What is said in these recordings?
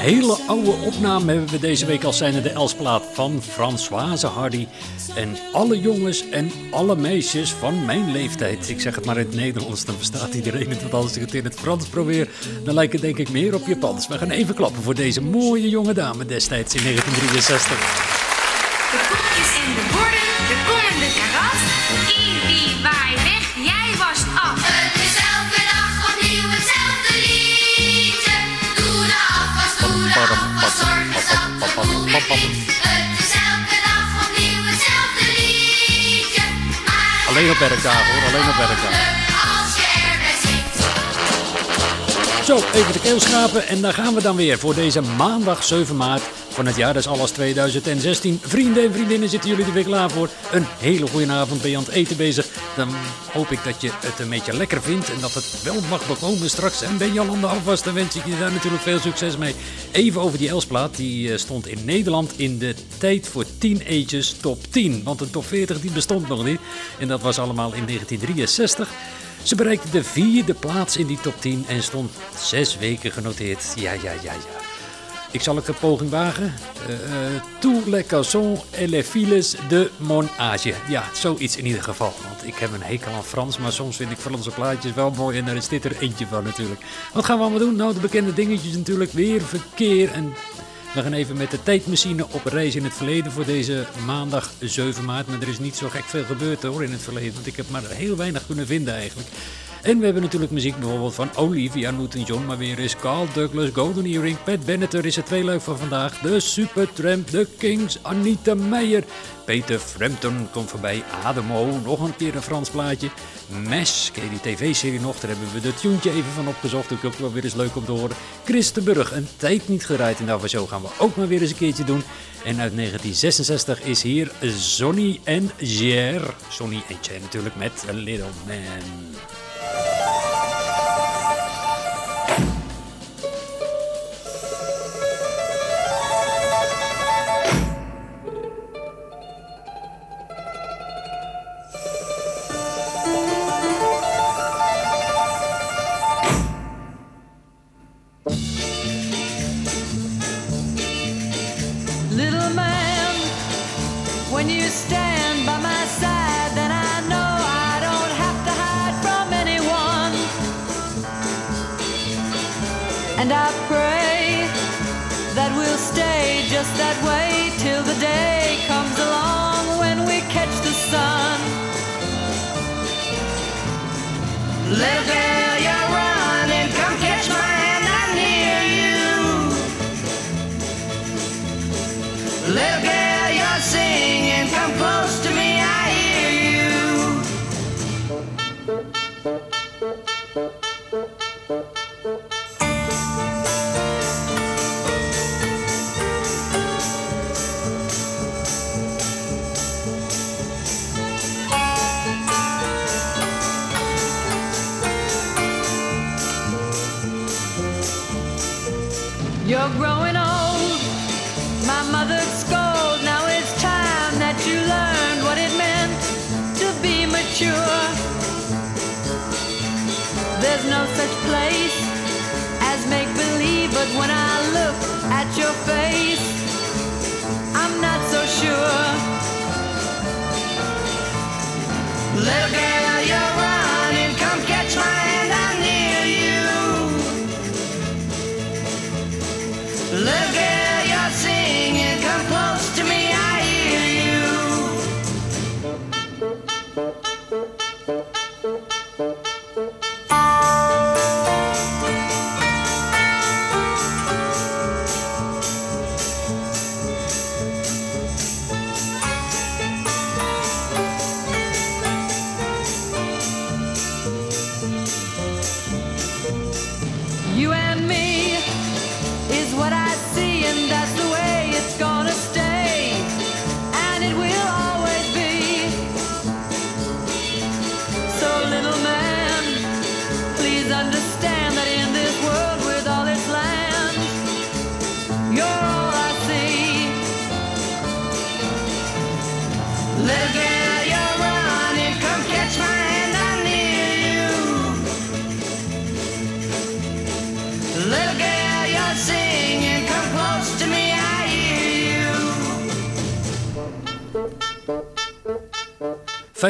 Hele oude opname hebben we deze week als zijnde de Elsplaat van Françoise Hardy. En alle jongens en alle meisjes van mijn leeftijd. Ik zeg het maar in het Nederlands, dan verstaat iedereen het. Want als ik het in het Frans probeer, dan lijkt het denk ik meer op Japans. We gaan even klappen voor deze mooie jonge dame destijds in 1963. De koekjes en de borden, de kom en Alleen op werkdagen hoor, alleen op werkdagen. Zo, even de keel schrapen en daar gaan we dan weer voor deze maandag 7 maart van het jaar. Dat is alles 2016. Vrienden en vriendinnen, zitten jullie er weer klaar voor? Een hele goede avond, ben je aan het eten bezig? Dan hoop ik dat je het een beetje lekker vindt en dat het wel mag bekomen straks. En ben je al aan de afwas, dan wens ik je daar natuurlijk veel succes mee. Even over die Elsplaat, die eh, stond in Nederland in de tijd voor teenagers top 10. Want een top 40 die bestond nog niet. En dat was allemaal in 1963. Ze bereikte de vierde plaats in die top 10 en stond zes weken genoteerd. Ja, ja, ja, ja. Ik zal het een poging wagen. Eh, Tous les garçons et les filles de mon âge. Ja, zoiets in ieder geval. Want ik heb een hekel aan Frans, maar soms vind ik Franse plaatjes wel mooi. En daar is dit er eentje van natuurlijk. Wat gaan we allemaal doen? Nou, de bekende dingetjes natuurlijk. Weer verkeer en... We gaan even met de tijdmachine op reis in het verleden voor deze maandag 7 maart. Maar er is niet zo gek veel gebeurd hoor in het verleden. Want ik heb maar heel weinig kunnen vinden eigenlijk. En we hebben natuurlijk muziek bijvoorbeeld van Olivia Newton-John, maar weer is Carl Douglas, Golden Earring, Pat Bennett, er is het tweeluik van vandaag, de Supertramp, de Kings, Anita Meijer, Peter Frampton komt voorbij, Ademo, nog een keer een Frans plaatje, Mesh, ken je die tv-serie nog, daar hebben we de tuentje even van opgezocht, ook wel weer eens leuk om te horen. Christenburg, een tijd niet gedraaid in de zo gaan we ook maar weer eens een keertje doen. En uit 1966 is hier Sonny en Cher. Sonny en Cher natuurlijk met Little Man. Little man, when you stand by my side, day comes along when we catch the sun. Little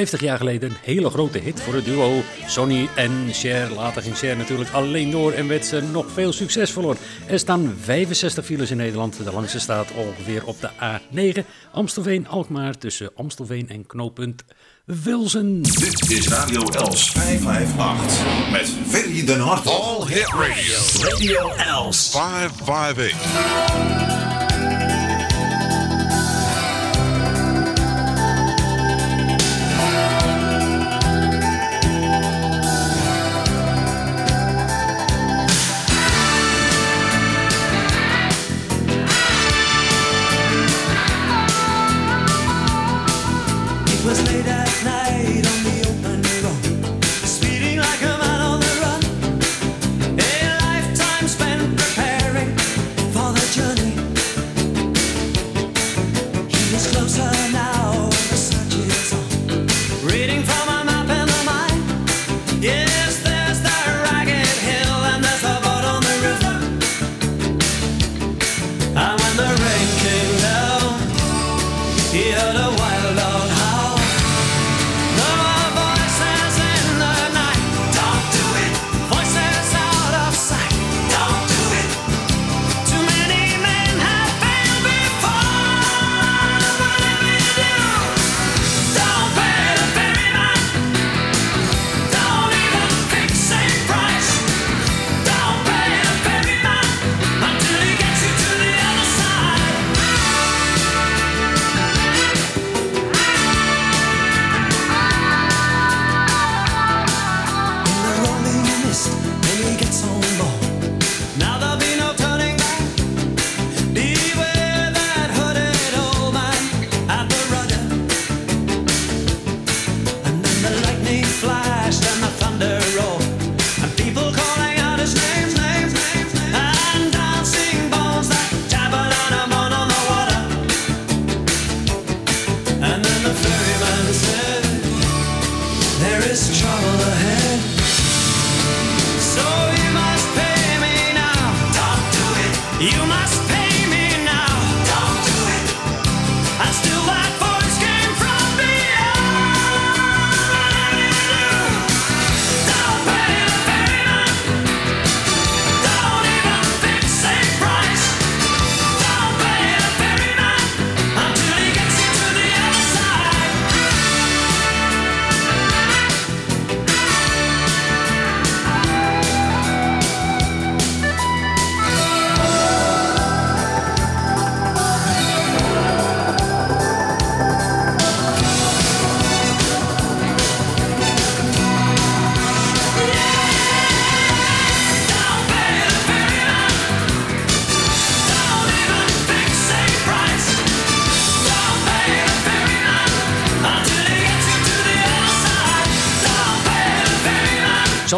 50 jaar geleden een hele grote hit voor het duo Sonny en Cher. Later ging Cher natuurlijk alleen door en werd ze nog veel succesvoller. Er staan 65 files in Nederland. De langste staat ongeveer op de A9 Amstelveen-Alkmaar tussen Amstelveen en knooppunt Wilzen. Dit is Radio Els 558 met Ferry den Hartog. All Hit Radio. Radio Els. 558.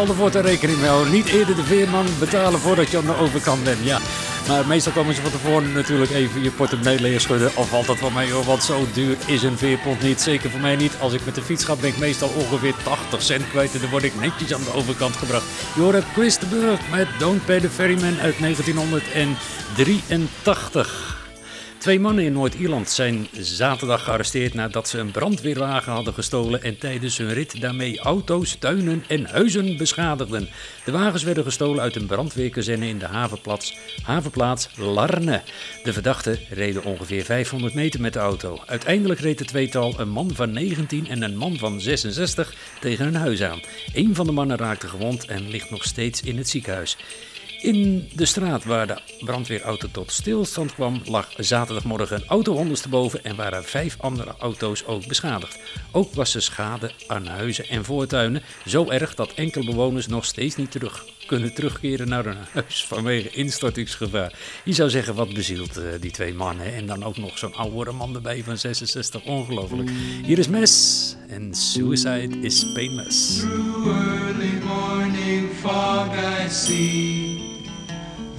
Zal ervoor te rekening mee houden. Niet eerder de veerman betalen voordat je aan de overkant bent. Ja. Maar meestal komen ze van tevoren natuurlijk even je portemonnee leeg schudden. Of valt dat van mij hoor, want zo duur is een veerpont niet. Zeker voor mij niet. Als ik met de fiets ga ben ik meestal ongeveer 80 cent kwijt. En dan word ik netjes aan de overkant gebracht. Je hoort met Don't Pay the Ferryman uit 1983. Twee mannen in Noord-Ierland zijn zaterdag gearresteerd nadat ze een brandweerwagen hadden gestolen en tijdens hun rit daarmee auto's, tuinen en huizen beschadigden. De wagens werden gestolen uit een brandweerkazerne in de havenplaats, havenplaats Larne. De verdachten reden ongeveer 500 meter met de auto. Uiteindelijk reed het tweetal een man van 19 en een man van 66 tegen hun huis aan. Een van de mannen raakte gewond en ligt nog steeds in het ziekenhuis. In de straat waar de brandweerauto tot stilstand kwam, lag zaterdagmorgen een auto ondersteboven en waren vijf andere auto's ook beschadigd. Ook was er schade aan huizen en voortuinen, zo erg dat enkele bewoners nog steeds niet terug kunnen terugkeren naar hun huis vanwege instortingsgevaar. Je zou zeggen, wat bezielt eh, die twee mannen en dan ook nog zo'n oude man erbij van 66, ongelooflijk. Hier is Mes en Suicide is Painless. Through early morning fog I see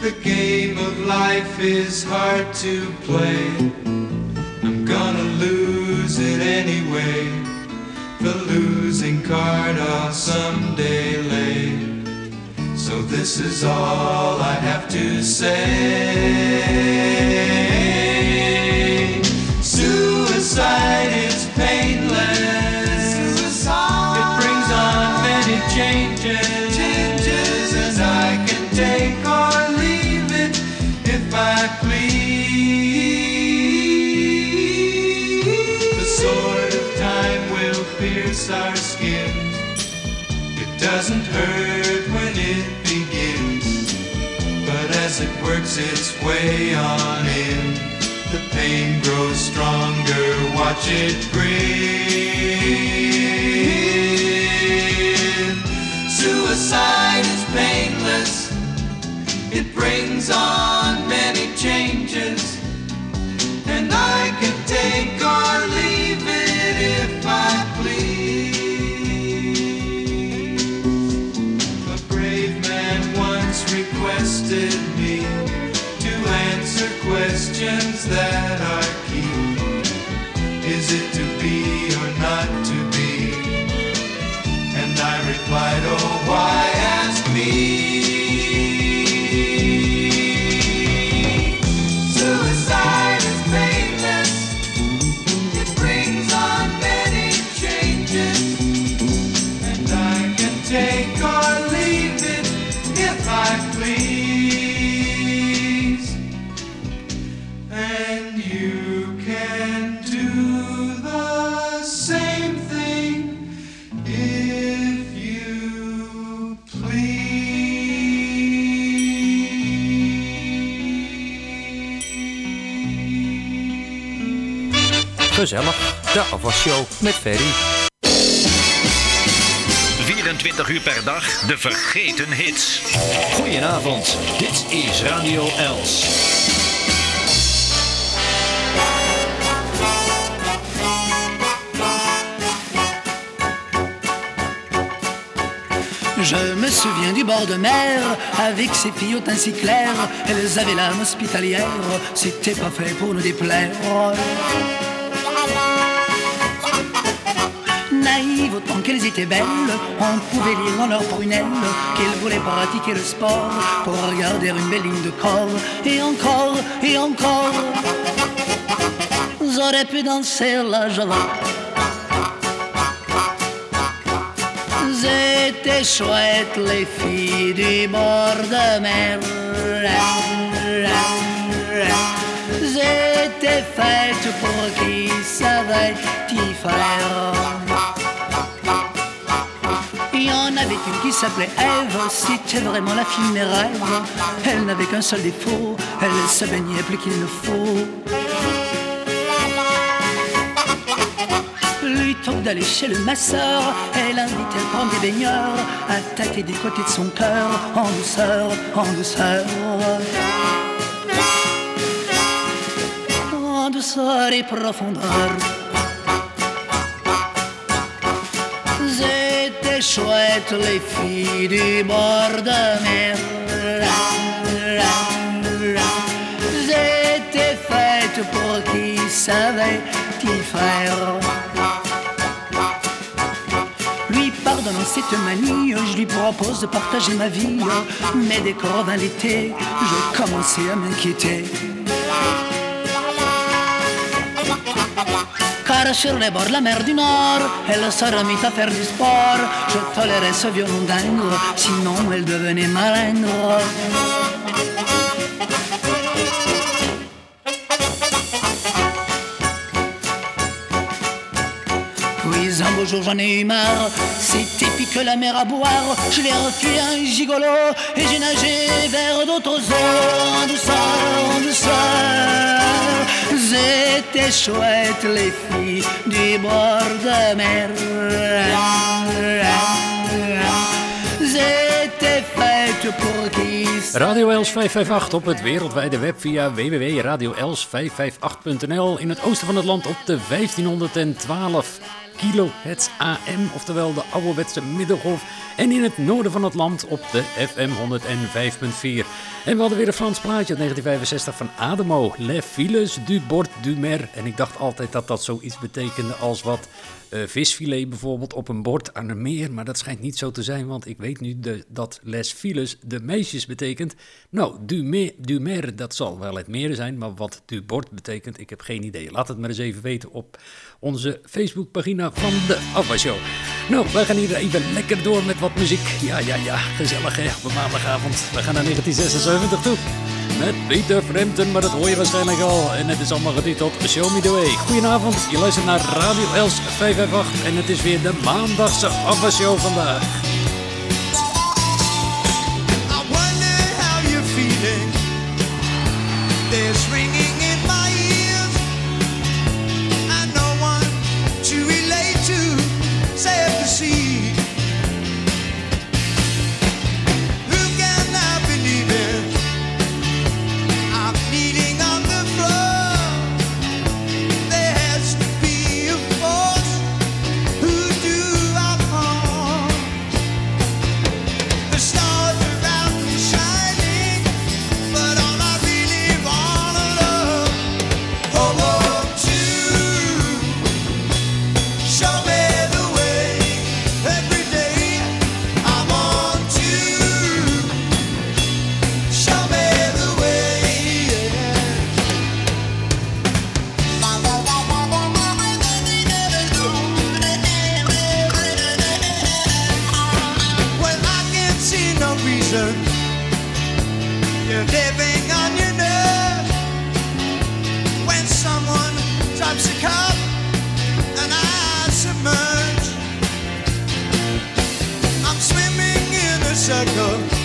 The game of life is hard to play. I'm gonna lose it anyway. The losing card I'll someday lay. So this is all I have to say. Suicide is painless. Doesn't hurt when it begins, but as it works its way on in, the pain grows stronger. Watch it grin. Suicide is painless. It brings on questions that are key. Is it to be or not to be? And I replied, Oh, why ask me? Gezellig, de afwasshow met Ferry. 24 uur per dag de vergeten hits. Goedenavond, dit is Radio Els. Je me souviens du bord de mer, avec ses filles au teint si clair. Elles avaient l'âme hospitalière, c'était pas fait pour nous déplaire. Autant qu'elles étaient belles, on pouvait lire dans leurs prunelles qu'elles voulaient pratiquer le sport pour regarder une belle ligne de corps. Et encore, et encore, j'aurais pu danser la java. C'était chouette les filles du bord de mer. J'étais faite pour qui savait y faire. Il y en avait une qui s'appelait Ève, c'était vraiment la fille de rêves. Elle n'avait qu'un seul défaut, elle se baignait plus qu'il ne faut. Plutôt d'aller chez le masseur, elle invitait à prendre des baigneurs, à tâter du côté de son cœur, en douceur, en douceur. En douceur et profondeur. C'était chouette les filles du bord de mer. J'étais faite pour qui savait y faire. Lui pardonnant cette manie, je lui propose de partager ma vie. Mais dès revint l'été, je commençais à m'inquiéter. Bords de la mer du Nord, elle se remit à faire du sport. Je tolérais ce violon dingue, sinon elle devenait malingre. Beau jour j'en ai marre, c'était pique la mer à boire. Je l'ai refusé un gigolo et j'ai nagé vers d'autres eaux en douceur, en douceur. C'était chouette les filles du bord de mer. Radio Els 558 op het wereldwijde web via www.radioels558.nl. In het oosten van het land op de 1512 kilohertz AM, oftewel de ouderwetse middengolf. En in het noorden van het land op de FM 105.4. En we hadden weer een Frans plaatje uit 1965 van Ademo. Les files du bord du mer. En ik dacht altijd dat dat zoiets betekende als wat eh, visfilet bijvoorbeeld op een bord aan een meer. Maar dat schijnt niet zo te zijn, want ik weet nu de, dat les files de meisjes betekent. Nou, du, me, du mer, dat zal wel het meer zijn, maar wat du bord betekent, ik heb geen idee. Laat het maar eens even weten op onze Facebookpagina van de Abba Show. Nou, wij gaan hier even lekker door met wat muziek. Ja, ja, ja, gezellig hè, op een maandagavond. We gaan naar 1976 toe. Met Peter Frampton, maar dat hoor je waarschijnlijk al. En het is allemaal getiteld Show Me The Way. Goedenavond, je luistert naar Radio Els 558 en het is weer de maandagse Abba Show vandaag. circle.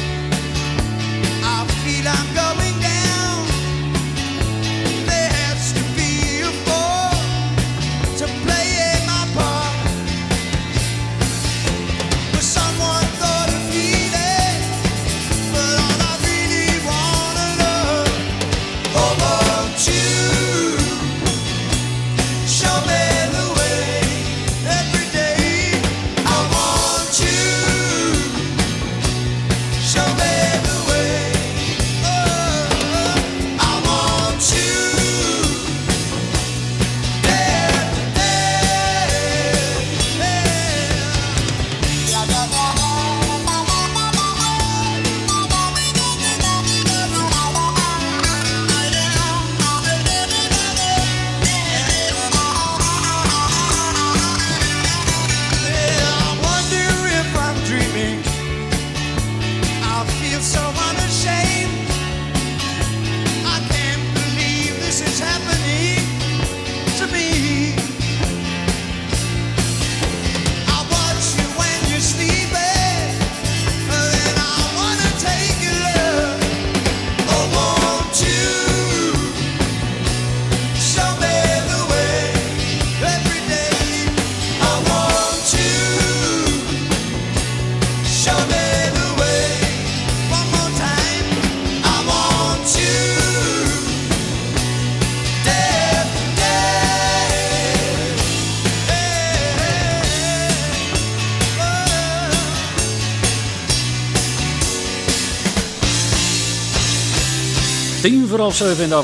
10 voor half 7 in de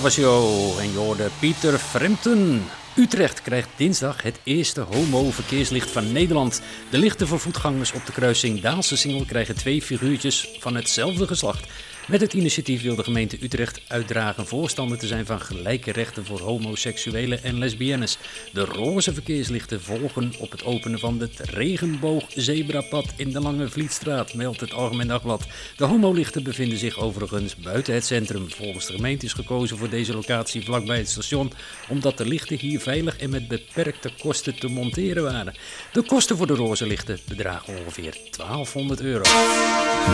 en je Pieter Fremten. Utrecht krijgt dinsdag het eerste homo-verkeerslicht van Nederland. De lichten voor voetgangers op de kruising Daalse Singel krijgen twee figuurtjes van hetzelfde geslacht. Met het initiatief wil de gemeente Utrecht uitdragen voorstander te zijn van gelijke rechten voor homoseksuelen en lesbiennes. De roze verkeerslichten volgen op het openen van het regenboogzebrapad in de Lange Vlietstraat, meldt het Algemeen Dagblad. De homolichten bevinden zich overigens buiten het centrum. Volgens de gemeente is gekozen voor deze locatie vlakbij het station, omdat de lichten hier veilig en met beperkte kosten te monteren waren. De kosten voor de roze lichten bedragen ongeveer 1200 euro.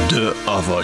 De Ava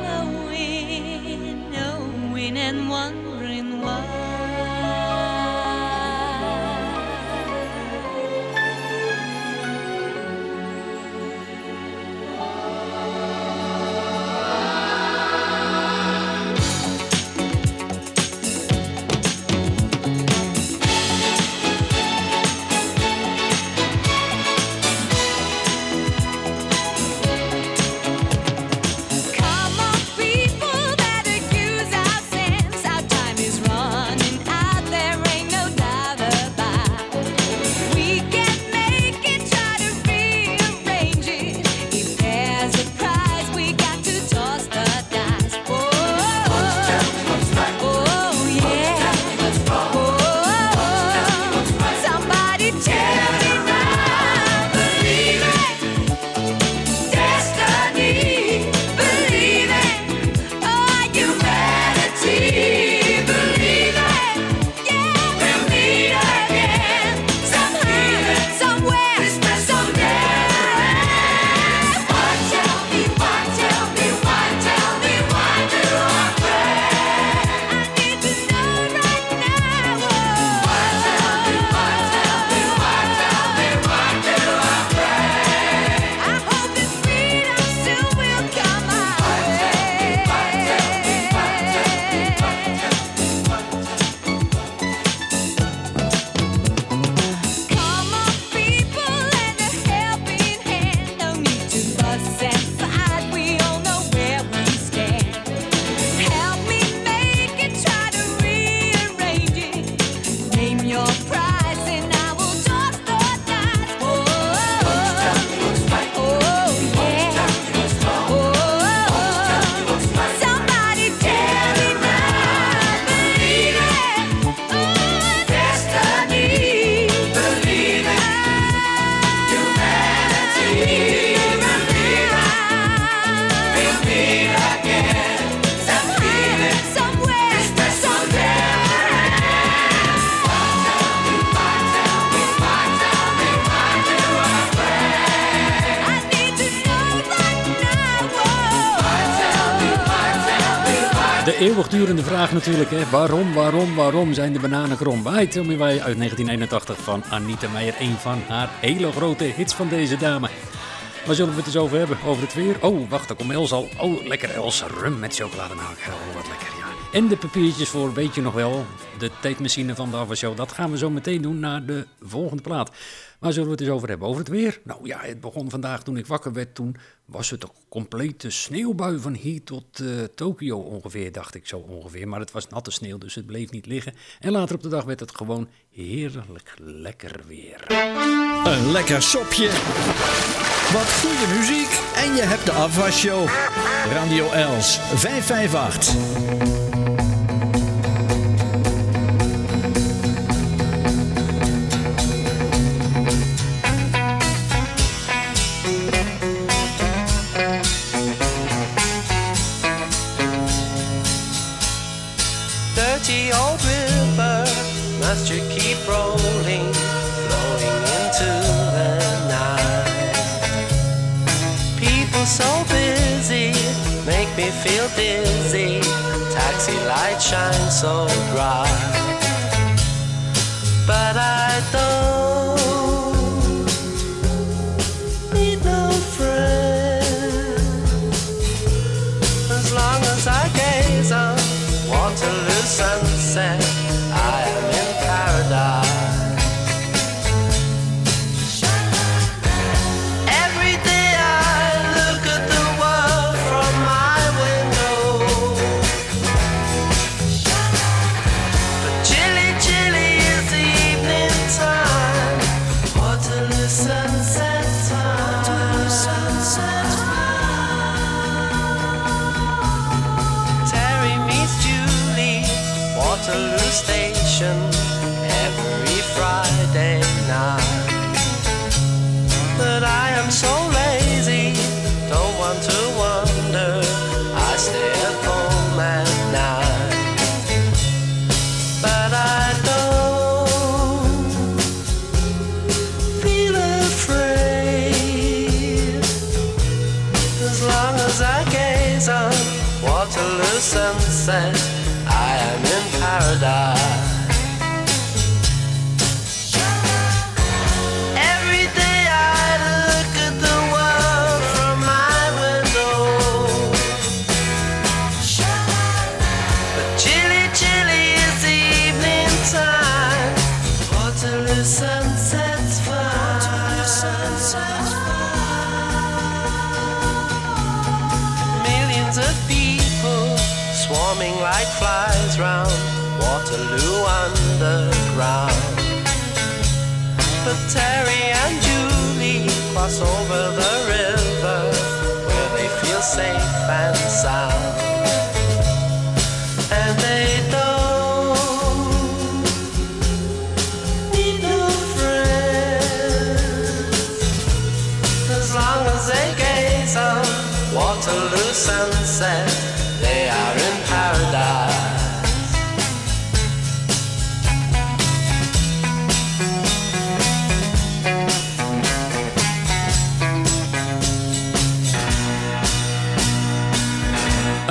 and wondering why. De eeuwigdurende vraag natuurlijk, hè. waarom, waarom, waarom zijn de bananen krom? Why Tell uit 1981 van Anita Meijer. Een van haar hele grote hits van deze dame. Waar zullen we het eens over hebben? Over het weer? Oh, wacht, daar komt Els al. Oh, lekker Els. Rum met chocolademelk. Oh, wat lekker, ja. En de papiertjes voor, weet je nog wel, de tijdmachine van de Show. Dat gaan we zo meteen doen naar de volgende plaat. Waar zullen we het eens over hebben? Over het weer? Nou ja, het begon vandaag toen ik wakker werd. Toen was het een complete sneeuwbui van hier tot eh, Tokio ongeveer, dacht ik zo ongeveer. Maar het was natte sneeuw, dus het bleef niet liggen. En later op de dag werd het gewoon heerlijk lekker weer. Een lekker sopje. Wat goede muziek. En je hebt de afwasshow. Radio Els 558. Feel dizzy. Taxi light shines so bright.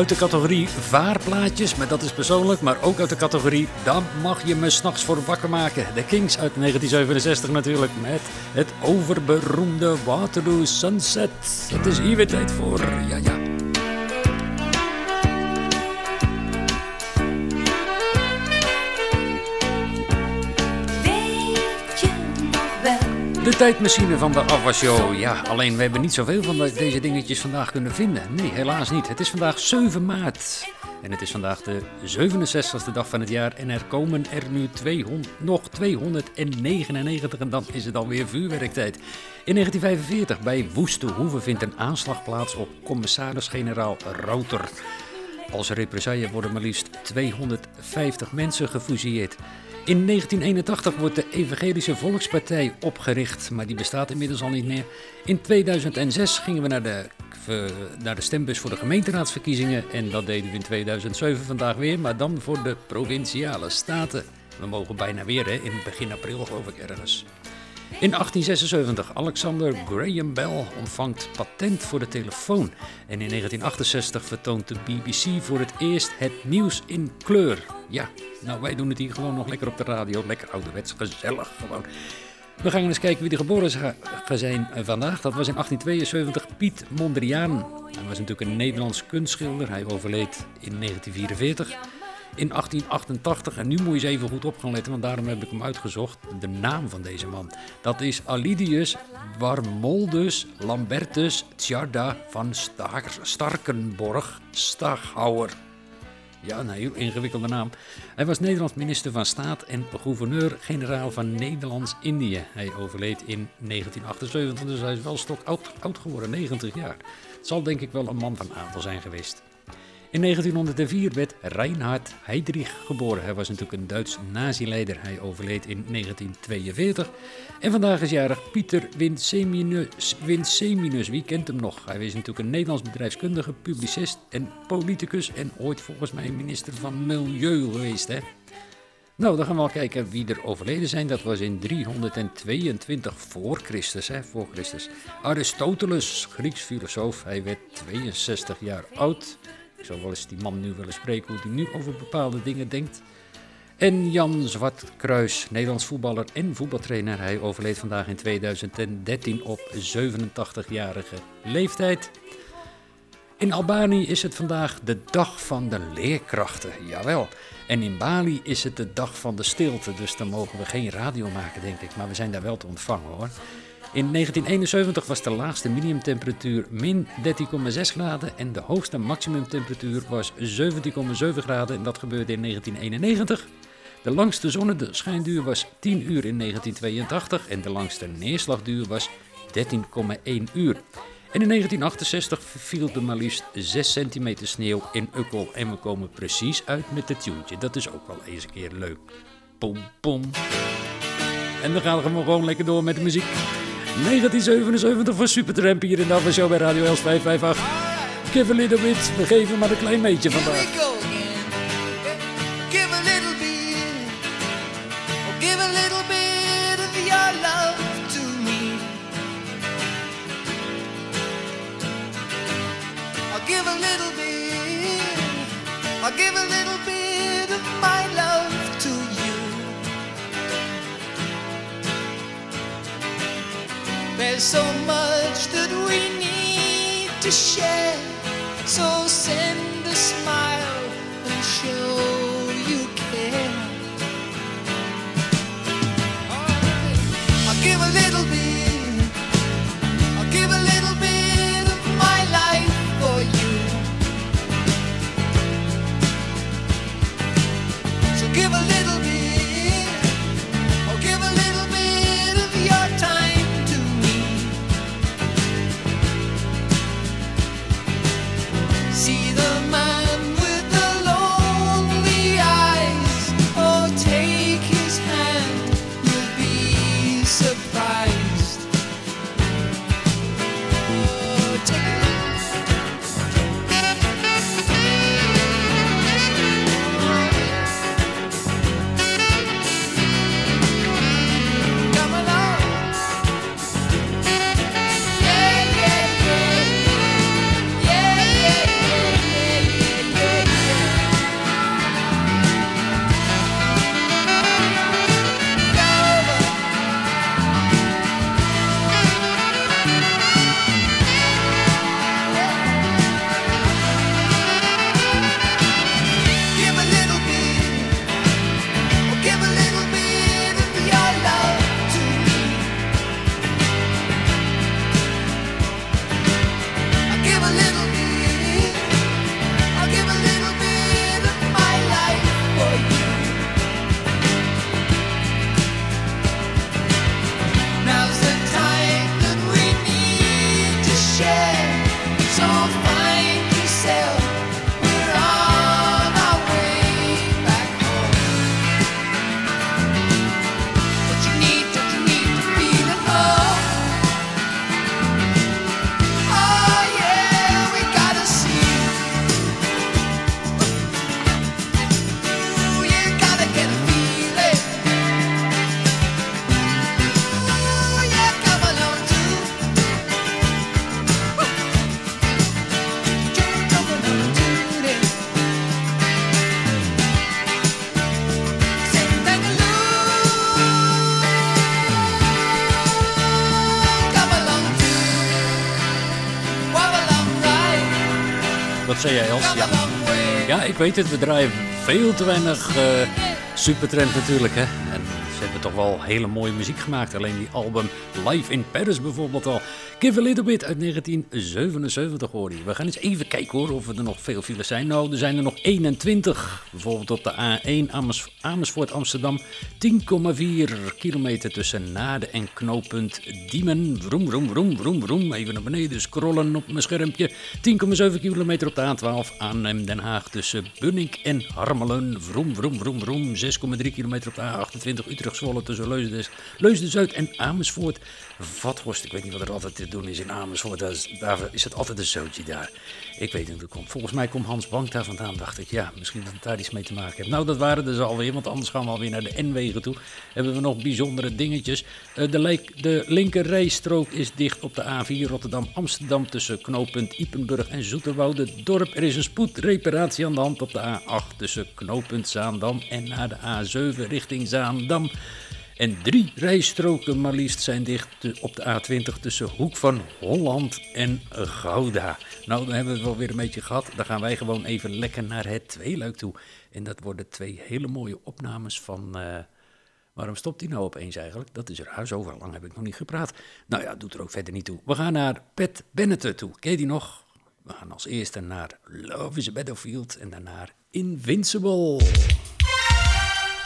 Uit de categorie vaarplaatjes, maar dat is persoonlijk, maar ook uit de categorie dan mag je me s'nachts voor wakker maken. De Kings uit 1967 natuurlijk, met het overberoemde Waterloo Sunset. Het is hier weer tijd voor, ja ja. De tijdmachine van de afwasshow. Ja, alleen we hebben niet zoveel van de- deze dingetjes vandaag kunnen vinden. Nee, helaas niet. Het is vandaag 7 maart. En het is vandaag de 67e dag van het jaar. En er komen er nu 200, nog 299 en dan is het alweer vuurwerktijd. In 1945 bij Woeste Hoeve vindt een aanslag plaats op commissaris-generaal Router. Als represaille worden maar liefst 250 mensen gefusilleerd. In 1981 wordt de Evangelische Volkspartij opgericht, maar die bestaat inmiddels al niet meer. In 2006 gingen we naar de, naar de stembus voor de gemeenteraadsverkiezingen en dat deden we in 2007 vandaag weer, maar dan voor de provinciale staten. We mogen bijna weer, hè, in begin april geloof ik ergens. In 1876, Alexander Graham Bell ontvangt patent voor de telefoon. En in 1968 vertoont de BBC voor het eerst het nieuws in kleur. Ja, nou wij doen het hier gewoon nog lekker op de radio, lekker ouderwets, gezellig gewoon. We gaan eens kijken wie er geboren is zijn eh, vandaag. Dat was in 1872 Piet Mondriaan. Hij was natuurlijk een Nederlands kunstschilder. Hij overleed in 1944. In 1888, en nu moet je eens even goed op gaan letten, want daarom heb ik hem uitgezocht, de naam van deze man. Dat is Alidius Warmoldus Lambertus Tjarda van Sta- Starkenborg Staghouwer. Ja, een heel ingewikkelde naam. Hij was Nederlands minister van Staat en gouverneur-generaal van Nederlands-Indië. Hij overleed in 1978, dus hij is wel stok oud, geworden, 90 jaar. Het zal denk ik wel een man van adel zijn geweest. In 1904 werd Reinhard Heydrich geboren. Hij was natuurlijk een Duits nazi-leider. Hij overleed in 1942. En vandaag is jarig Pieter Winseminus. Wie kent hem nog? Hij is natuurlijk een Nederlands bedrijfskundige, publicist en politicus. En ooit volgens mij minister van Milieu geweest, hè? Nou, dan gaan we al kijken wie er overleden zijn. Dat was in 322 voor Christus, hè, voor Christus. Aristoteles, Grieks filosoof, hij werd 62 jaar oud. Ik zou wel eens die man nu willen spreken hoe hij nu over bepaalde dingen denkt. En Jan Zwartkruis, Nederlands voetballer en voetbaltrainer. Hij overleed vandaag in 2013 op 87-jarige leeftijd. In Albanië is het vandaag de dag van de leerkrachten, jawel. En in Bali is het de dag van de stilte, dus dan mogen we geen radio maken, denk ik. Maar we zijn daar wel te ontvangen hoor. In 1971 was de laagste minimumtemperatuur min 13,6 graden en de hoogste maximumtemperatuur was 17,7 graden en dat gebeurde in 1991. De langste zonneschijnduur was 10 uur in 1982 en de langste neerslagduur was 13,1 uur. En in 1968 viel er maar liefst 6 centimeter sneeuw in Ukkel en we komen precies uit met het tuentje. Dat is ook wel eens een keer leuk. Pom pom. En dan gaan we gewoon lekker door met de muziek. 1977 voor Supertramp hier in de Alpha Show bij Radio Els 558. Give a little bit, we geven maar een klein beetje vandaag. Give a little bit, oh, give a little bit of your love to me. I'll give a little bit, I'll give a little bit of my love So much that we need to share, so Ja. ik weet het. We draaien veel te weinig eh supertrend natuurlijk. Hè? En ze hebben toch wel hele mooie muziek gemaakt. Alleen die album Live in Paris bijvoorbeeld al. Give a Little Bit uit 1977 hoor. We gaan eens even kijken hoor of er nog veel files zijn. Nou, er zijn er nog 21. Bijvoorbeeld op de A1 Amers- Amersfoort Amsterdam. 10,4 kilometer tussen Naden en knooppunt Diemen. Vroom, vroom, vroom, vroom, vroom. Even naar beneden scrollen op mijn schermpje. 10,7 kilometer op de A12 Arnhem Den Haag tussen Bunnik en Harmelen. Vroom, vroom, vroom, vroom. 6,3 kilometer op de A28 Utrecht 50 Zwolle tussen Leusden, Leusden-Zuid en Amersfoort. Vathorst, ik weet niet wat er altijd te doen is in Amersfoort. Daar is, het altijd een zootje daar. Ik weet niet hoe het komt. Volgens mij komt Hans Bank daar vandaan. Dacht ik, ja, misschien dat het daar iets mee te maken heeft. Nou, dat waren dus alweer, want anders gaan we alweer naar de N-wegen toe. Hebben we nog bijzondere dingetjes. Eh, de, leek- de linker rijstrook is dicht op de A4 Rotterdam-Amsterdam tussen knooppunt Ipenburg en Zoeterwoude Dorp. Er is een spoedreparatie aan de hand op de A8 tussen knooppunt Zaandam en naar de A7 richting Zaandam. En drie rijstroken maar liefst zijn dicht op de A20 tussen Hoek van Holland en Gouda. Nou, dan hebben we het wel weer een beetje gehad. Dan gaan wij gewoon even lekker naar het tweeluik toe. En dat worden twee hele mooie opnames van... eh, waarom stopt hij nou opeens eigenlijk? Dat is raar, zo lang heb ik nog niet gepraat. Nou ja, doet er ook verder niet toe. We gaan naar Pat Bennett toe. Ken je die nog? We gaan als eerste naar Love is a Battlefield en daarna Invincible.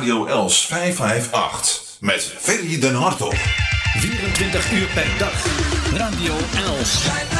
Radio Els 558. met Ferry den Hartog. 24 uur per dag. Radio Els.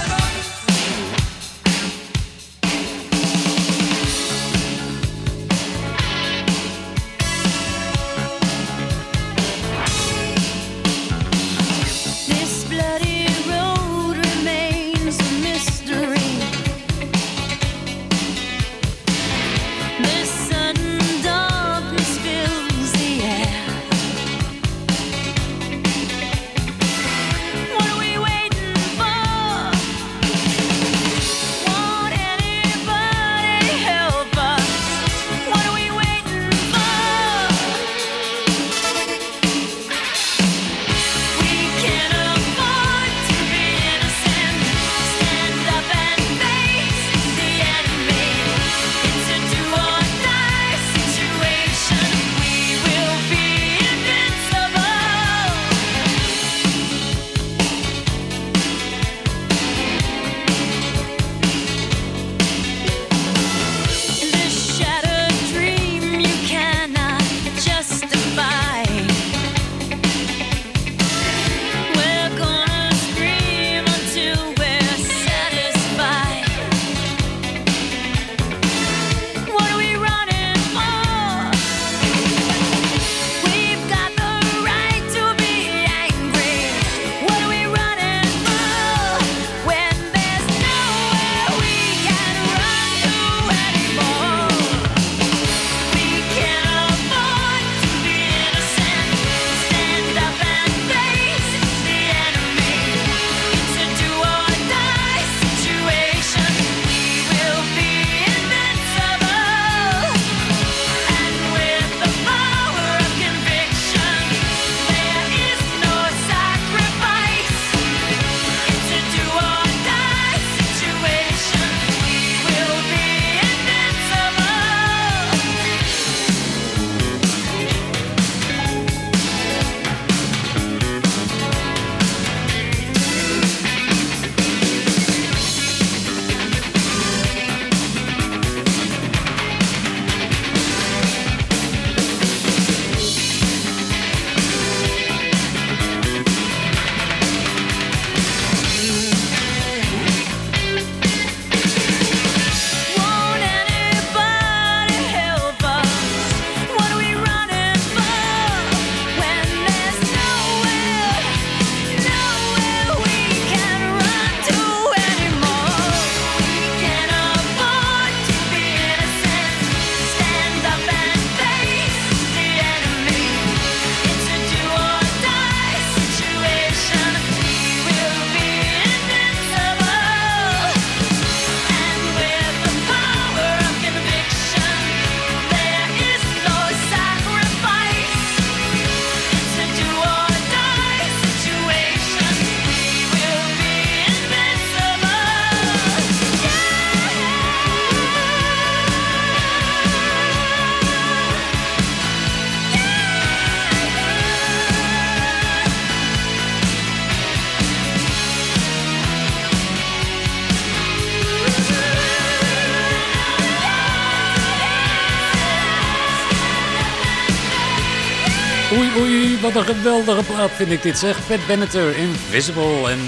Een geweldige plaat vind ik dit zeg. Pat Benatar, Invisible en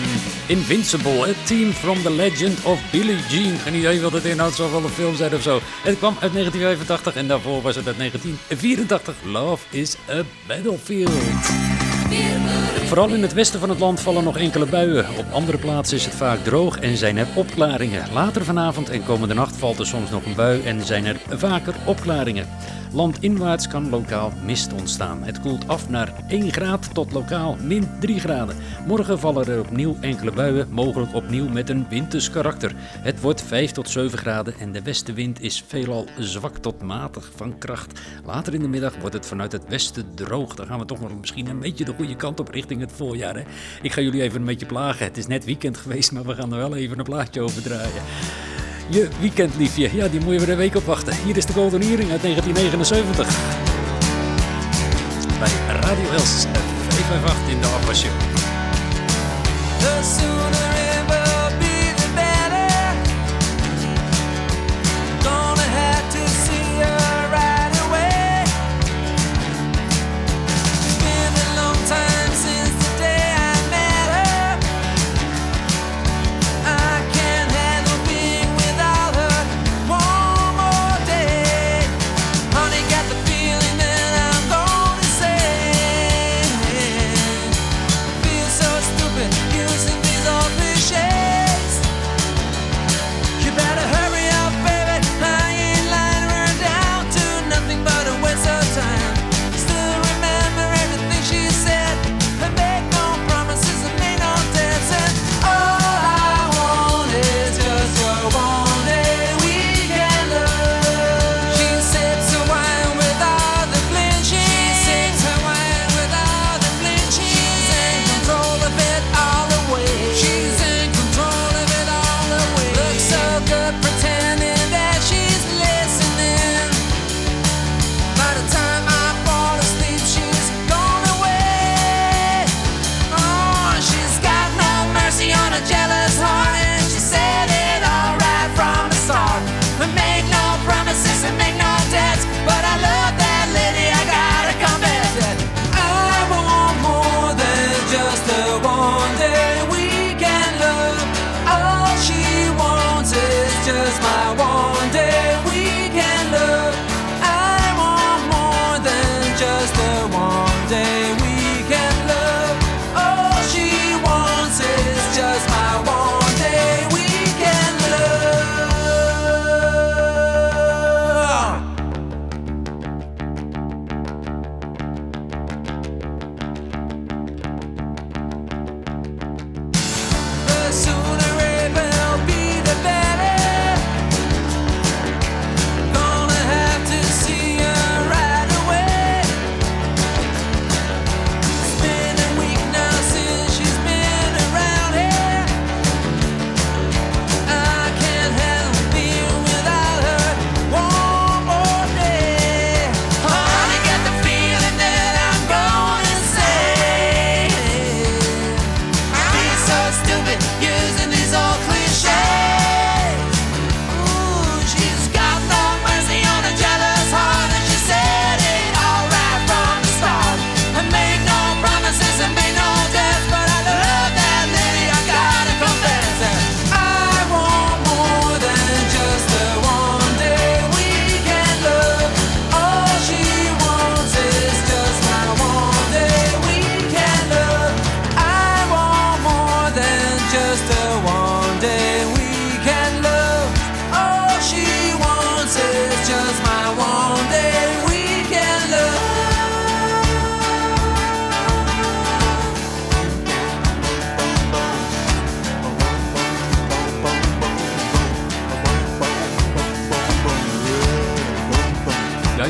Invincible. Het team from the Legend of Billie Jean. Geen idee wat het inhoudt, zal wel een film zijn of zo. Het kwam uit 1985 en daarvoor was het uit 1984. Love is a Battlefield. Vooral in het westen van het land vallen nog enkele buien. Op andere plaatsen is het vaak droog en zijn er opklaringen. Later vanavond en komende nacht valt er soms nog een bui en zijn er vaker opklaringen. Landinwaarts kan lokaal mist ontstaan. Het koelt af naar 1 graad tot lokaal min 3 graden. Morgen vallen er opnieuw enkele buien, mogelijk opnieuw met een winters karakter. Het wordt 5 tot 7 graden en de westenwind is veelal zwak tot matig van kracht. Later in de middag wordt het vanuit het westen droog. Dan gaan we toch nog misschien een beetje de goede kant op richting het voorjaar. Hè? Ik ga jullie even een beetje plagen. Het is net weekend geweest, maar we gaan er wel even een plaatje over draaien. Je weekendliefje, ja, die moet je weer een week op wachten. Hier is de Golden Earring uit 1979. Bij Radio Els 558 in de Aqua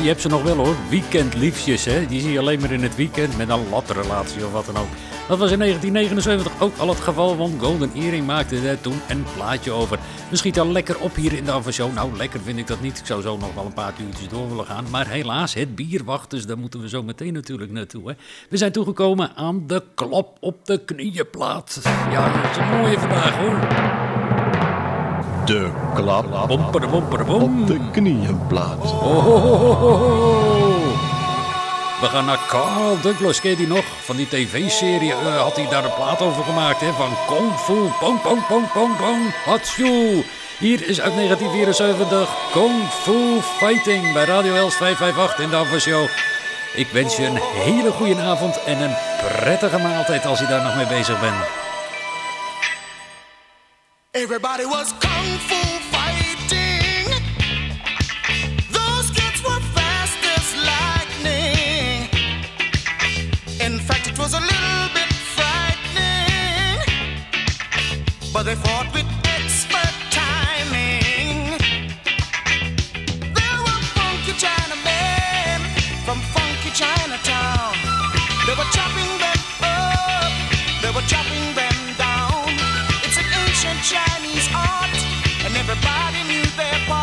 je hebt ze nog wel hoor. Weekendliefjes, hè. Die zie je alleen maar in het weekend met een latrelatie of wat dan ook. Dat was in 1979 ook al het geval, want Golden Earring maakte daar toen een plaatje over. We schieten lekker op hier in de Avashow. Nou, lekker vind ik dat niet. Ik zou zo nog wel een paar uurtjes door willen gaan. Maar helaas, het bier wacht, dus daar moeten we zo meteen natuurlijk naartoe. Hè. We zijn toegekomen aan de klop op de knieënplaat. Ja, dat is een mooie vandaag hoor. De klap op de knieënplaat. Oh, ho, ho, ho, ho, ho. We gaan naar Carl Douglas. Ken die nog? Van die tv-serie eh, had hij daar een plaat over gemaakt. Hè? Van Kung Fu. Pong, pong, pong, pong, pong. Hatsjoe. Hier is uit 1974 Kung Fu Fighting bij Radio Els 558 in de Show. Ik wens je een hele goede avond en een prettige maaltijd als je daar nog mee bezig bent. Everybody was kung fu fighting. Those kids were fast as lightning. In fact, it was a little bit frightening. But they fought with expert timing. There were funky Chinamen from funky Chinatown. Everybody knew their part.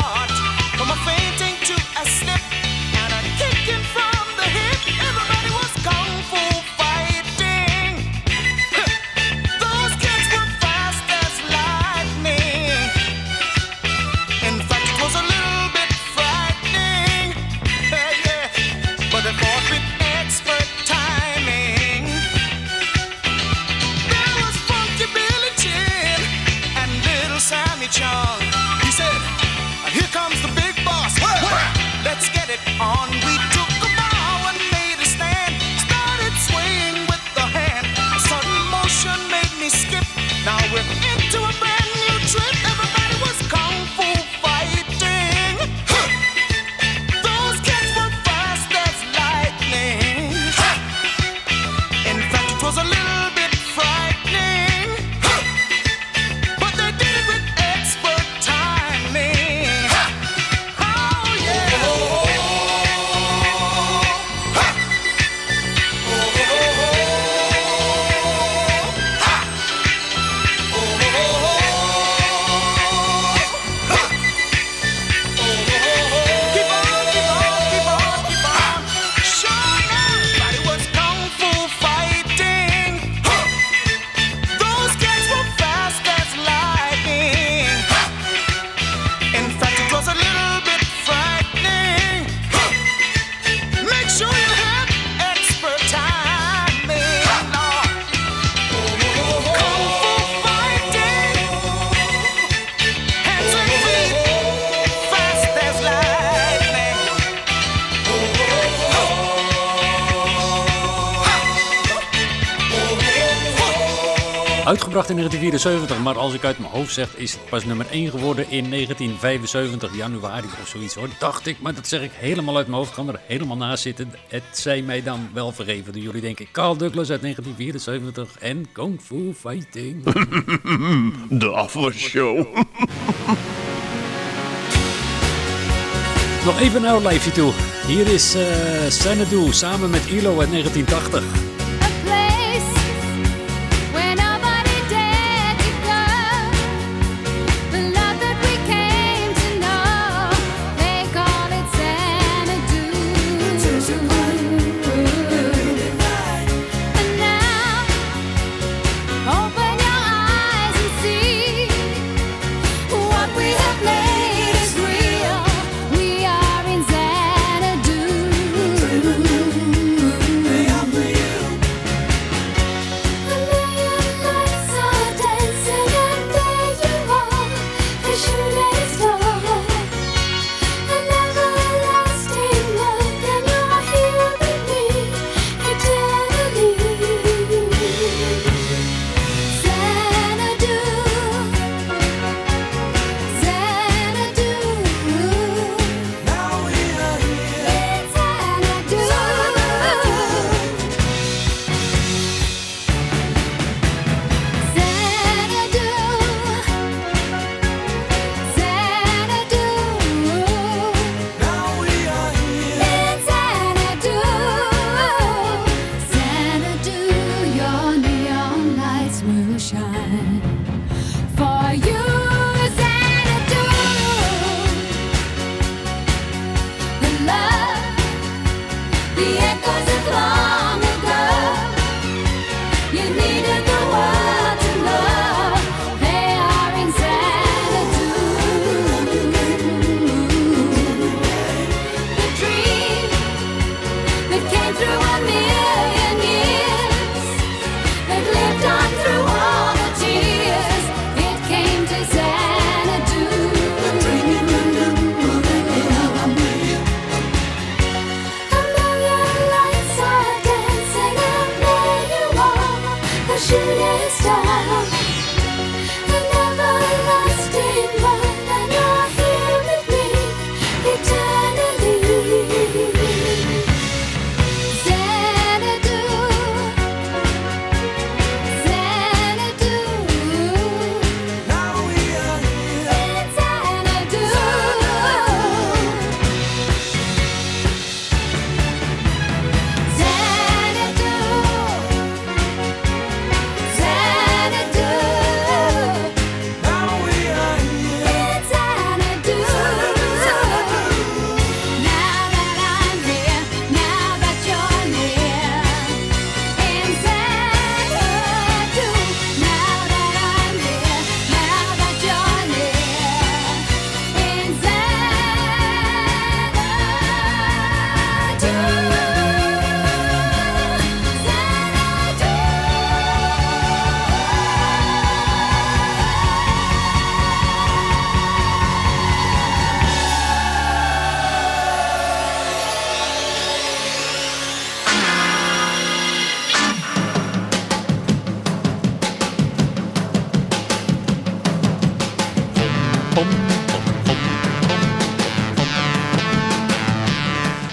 1974, maar als ik uit mijn hoofd zeg, is het pas nummer 1 geworden in 1975, januari of zoiets hoor. Dacht ik, maar dat zeg ik helemaal uit mijn hoofd, kan er helemaal naast zitten. Het zij mij dan wel vergeven door jullie denken. Carl Douglas uit 1974 en Kung Fu Fighting. De afwasshow. Nog even naar het lijfje toe. Hier is Xanadu samen met ILO uit 1980. the echo.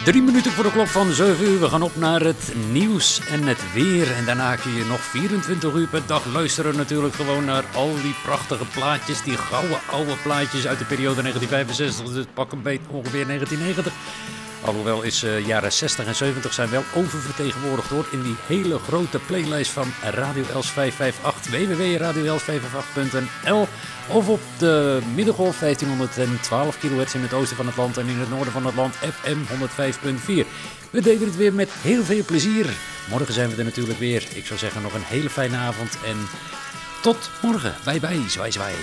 Drie minuten voor de klok van 7 uur. We gaan op naar het nieuws en het weer. En daarna kun je nog 24 uur per dag luisteren natuurlijk gewoon naar al die prachtige plaatjes. Die gouden oude plaatjes uit de periode 1965. Dus pak een beet ongeveer 1990. Alhoewel is eh, jaren 60 en 70 zijn wel oververtegenwoordigd hoor. In die hele grote playlist van Radio Els 558. www.radioels558.nl Of op de middengolf 1512 kHz in het oosten van het land. En in het noorden van het land FM 105.4. We deden het weer met heel veel plezier. Morgen zijn we er natuurlijk weer. Ik zou zeggen nog een hele fijne avond. En tot morgen. Bye bye. Zwaai zwaai.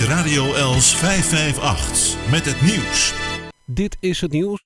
Radio Els 558 met het nieuws. Dit is het nieuws